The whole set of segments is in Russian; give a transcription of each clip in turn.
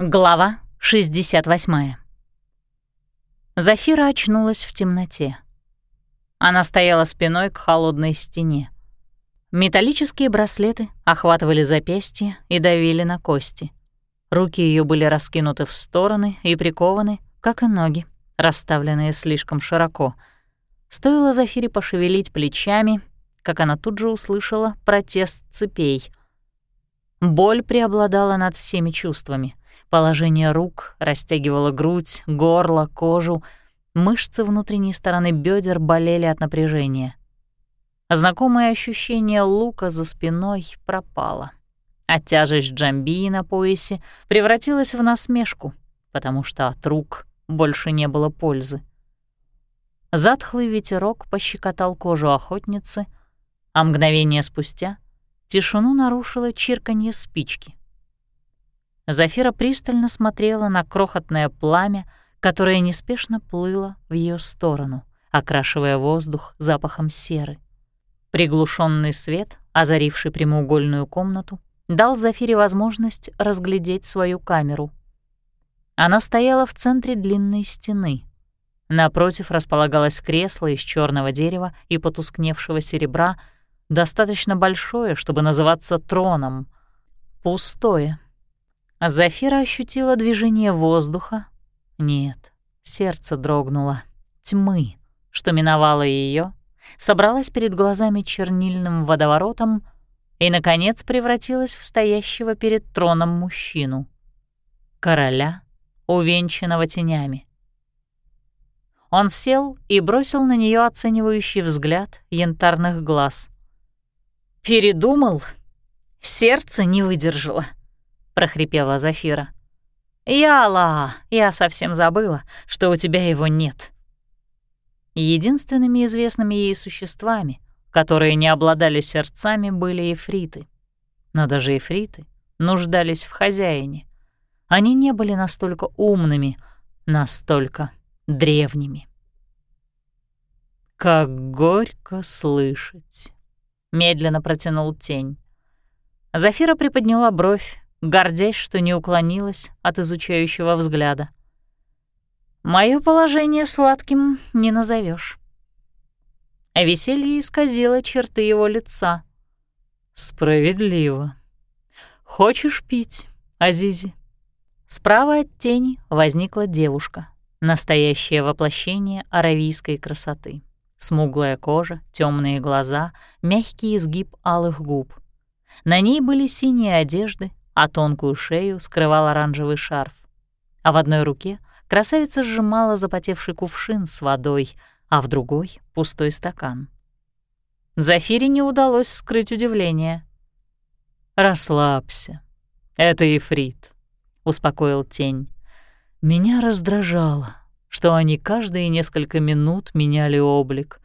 Глава 68. Зафира очнулась в темноте. Она стояла спиной к холодной стене. Металлические браслеты охватывали запястья и давили на кости. Руки ее были раскинуты в стороны и прикованы, как и ноги, расставленные слишком широко. Стоило Зафире пошевелить плечами, как она тут же услышала протест цепей. Боль преобладала над всеми чувствами. Положение рук растягивало грудь, горло, кожу. Мышцы внутренней стороны бедер болели от напряжения. Знакомое ощущение лука за спиной пропало. А тяжесть джамбии на поясе превратилась в насмешку, потому что от рук больше не было пользы. Затхлый ветерок пощекотал кожу охотницы, а мгновение спустя тишину нарушило чирканье спички. Зафира пристально смотрела на крохотное пламя, которое неспешно плыло в ее сторону, окрашивая воздух запахом серы. Приглушенный свет, озаривший прямоугольную комнату, дал Зафире возможность разглядеть свою камеру. Она стояла в центре длинной стены. Напротив располагалось кресло из черного дерева и потускневшего серебра, достаточно большое, чтобы называться троном. Пустое, Зафира ощутила движение воздуха. Нет, сердце дрогнуло. Тьмы, что миновало ее, собралась перед глазами чернильным водоворотом и, наконец, превратилась в стоящего перед троном мужчину. Короля, увенчанного тенями. Он сел и бросил на нее оценивающий взгляд янтарных глаз. «Передумал? Сердце не выдержало», прохрипела Зафира. «Яла, я совсем забыла, что у тебя его нет». Единственными известными ей существами, которые не обладали сердцами, были эфриты. Но даже эфриты нуждались в хозяине. Они не были настолько умными, настолько древними. «Как горько слышать!» — медленно протянул тень. Зафира приподняла бровь, гордясь, что не уклонилась от изучающего взгляда. Мое положение сладким не назовешь. А веселье исказило черты его лица. «Справедливо. Хочешь пить, Азизи?» Справа от тени возникла девушка, настоящее воплощение аравийской красоты. Смуглая кожа, темные глаза, мягкий изгиб алых губ. На ней были синие одежды, а тонкую шею скрывал оранжевый шарф. А в одной руке красавица сжимала запотевший кувшин с водой, а в другой — пустой стакан. Зафире не удалось скрыть удивление. «Расслабься. Это Ефрит», — успокоил тень. «Меня раздражало, что они каждые несколько минут меняли облик,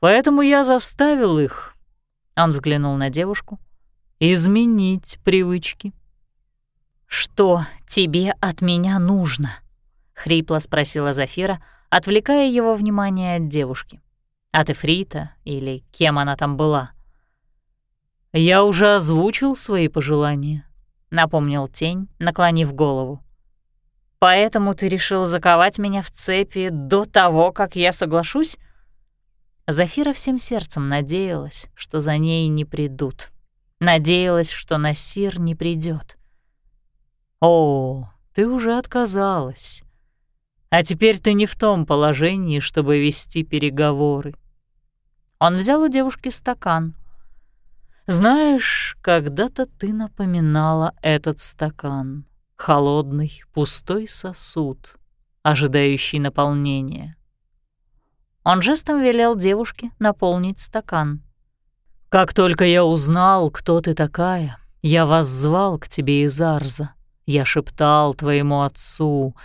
поэтому я заставил их...» Он взглянул на девушку. «Изменить привычки». «Что тебе от меня нужно?» — хрипло спросила Зафира, отвлекая его внимание от девушки. От Эфрита или кем она там была. «Я уже озвучил свои пожелания», — напомнил тень, наклонив голову. «Поэтому ты решил заковать меня в цепи до того, как я соглашусь?» Зафира всем сердцем надеялась, что за ней не придут. Надеялась, что Насир не придет. «О, ты уже отказалась. А теперь ты не в том положении, чтобы вести переговоры». Он взял у девушки стакан. «Знаешь, когда-то ты напоминала этот стакан. Холодный, пустой сосуд, ожидающий наполнения». Он жестом велел девушке наполнить стакан. «Как только я узнал, кто ты такая, я вас звал к тебе из Арза. Я шептал твоему отцу,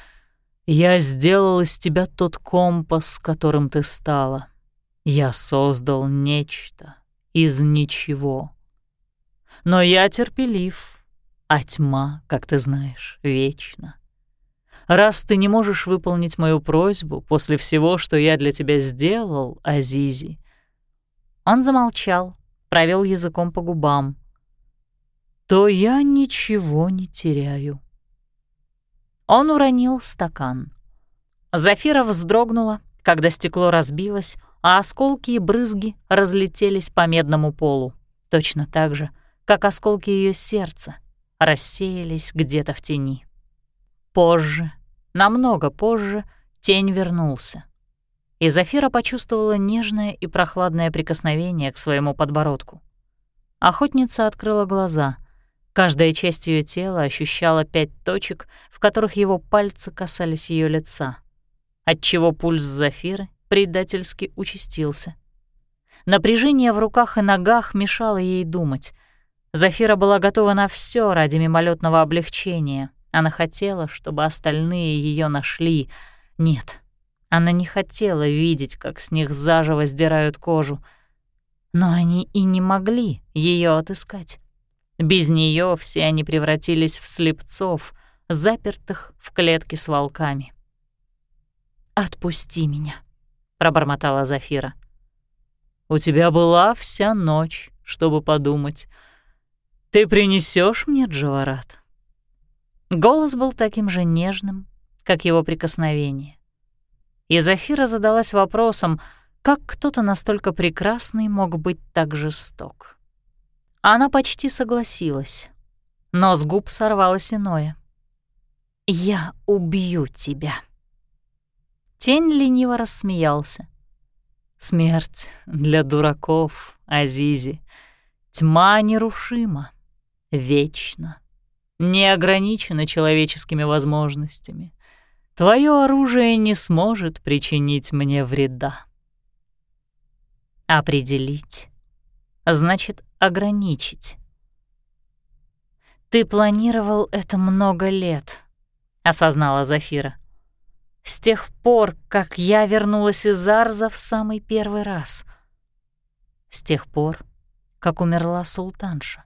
я сделал из тебя тот компас, которым ты стала. Я создал нечто из ничего. Но я терпелив, а тьма, как ты знаешь, вечна. Раз ты не можешь выполнить мою просьбу после всего, что я для тебя сделал, Азизи...» Он замолчал, провел языком по губам — то я ничего не теряю. Он уронил стакан. Зафира вздрогнула, когда стекло разбилось, а осколки и брызги разлетелись по медному полу, точно так же, как осколки ее сердца рассеялись где-то в тени. Позже, намного позже, тень вернулся. И Зафира почувствовала нежное и прохладное прикосновение к своему подбородку. Охотница открыла глаза. Каждая часть ее тела ощущала пять точек, в которых его пальцы касались ее лица, отчего пульс Зафиры предательски участился. Напряжение в руках и ногах мешало ей думать. Зафира была готова на все ради мимолетного облегчения. Она хотела, чтобы остальные ее нашли. Нет, она не хотела видеть, как с них заживо сдирают кожу. Но они и не могли ее отыскать. Без нее все они превратились в слепцов, запертых в клетке с волками. «Отпусти меня», — пробормотала Зафира. «У тебя была вся ночь, чтобы подумать. Ты принесешь мне Джаварат?» Голос был таким же нежным, как его прикосновение. И Зафира задалась вопросом, как кто-то настолько прекрасный мог быть так жесток. Она почти согласилась, но с губ сорвалось иное. «Я убью тебя». Тень лениво рассмеялся. Смерть для дураков, Азизи. Тьма нерушима, вечна, не ограничена человеческими возможностями. Твое оружие не сможет причинить мне вреда. Определить значит ограничить. Ты планировал это много лет, осознала Зафира с тех пор, как я вернулась из Арза в самый первый раз. С тех пор, как умерла султанша.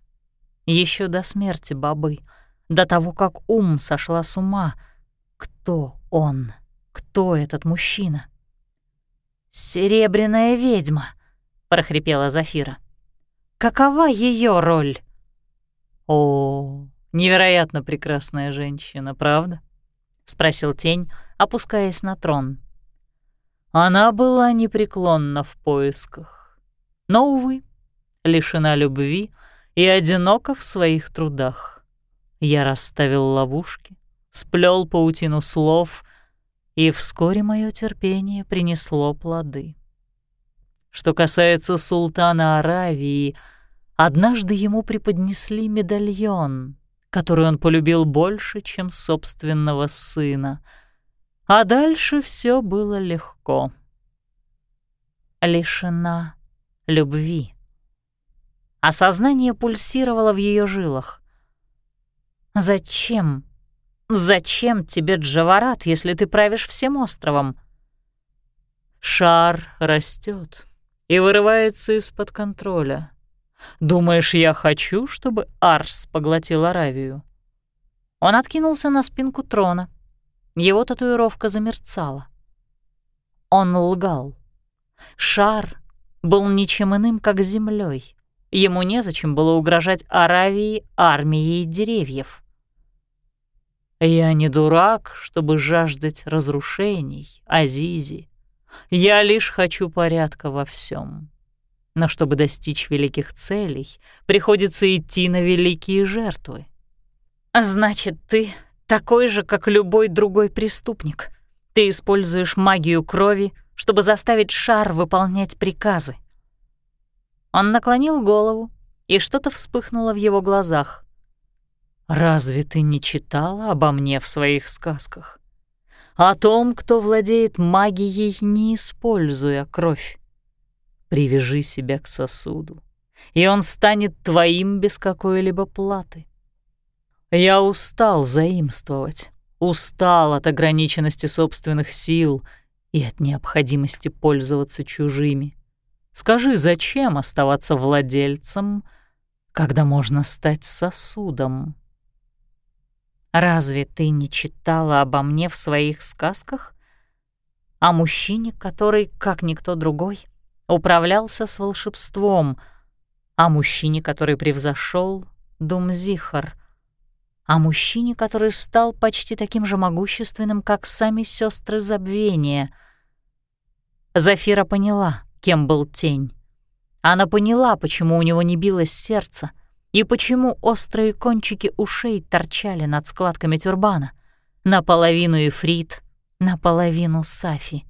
Еще до смерти бабы, до того, как ум сошла с ума. Кто он? Кто этот мужчина? «Серебряная ведьма», — прохрипела Зафира. «Какова ее роль?» «О, невероятно прекрасная женщина, правда?» — спросил тень, — опускаясь на трон. Она была непреклонна в поисках, но, увы, лишена любви и одинока в своих трудах. Я расставил ловушки, сплел паутину слов, и вскоре мое терпение принесло плоды. Что касается султана Аравии, однажды ему преподнесли медальон, который он полюбил больше, чем собственного сына — а дальше все было легко. Лишена любви. Осознание пульсировало в ее жилах. «Зачем? Зачем тебе Джаварат, если ты правишь всем островом?» Шар растет и вырывается из-под контроля. Думаешь, я хочу, чтобы Арс поглотил Аравию? Он откинулся на спинку трона, его татуировка замерцала. Он лгал. Шар был ничем иным, как землей. Ему незачем было угрожать Аравии армией деревьев. «Я не дурак, чтобы жаждать разрушений, Азизи. Я лишь хочу порядка во всем. Но чтобы достичь великих целей, приходится идти на великие жертвы». «Значит, ты такой же, как любой другой преступник. Ты используешь магию крови, чтобы заставить шар выполнять приказы. Он наклонил голову, и что-то вспыхнуло в его глазах. «Разве ты не читала обо мне в своих сказках? О том, кто владеет магией, не используя кровь. Привяжи себя к сосуду, и он станет твоим без какой-либо платы. Я устал заимствовать, устал от ограниченности собственных сил и от необходимости пользоваться чужими. Скажи, зачем оставаться владельцем, когда можно стать сосудом? Разве ты не читала обо мне в своих сказках? О мужчине, который, как никто другой, управлялся с волшебством, о мужчине, который превзошел Думзихар — о мужчине, который стал почти таким же могущественным, как сами сестры забвения. Зафира поняла, кем был тень. Она поняла, почему у него не билось сердце и почему острые кончики ушей торчали над складками тюрбана. Наполовину ифрит, наполовину сафи.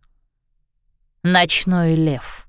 Ночной лев.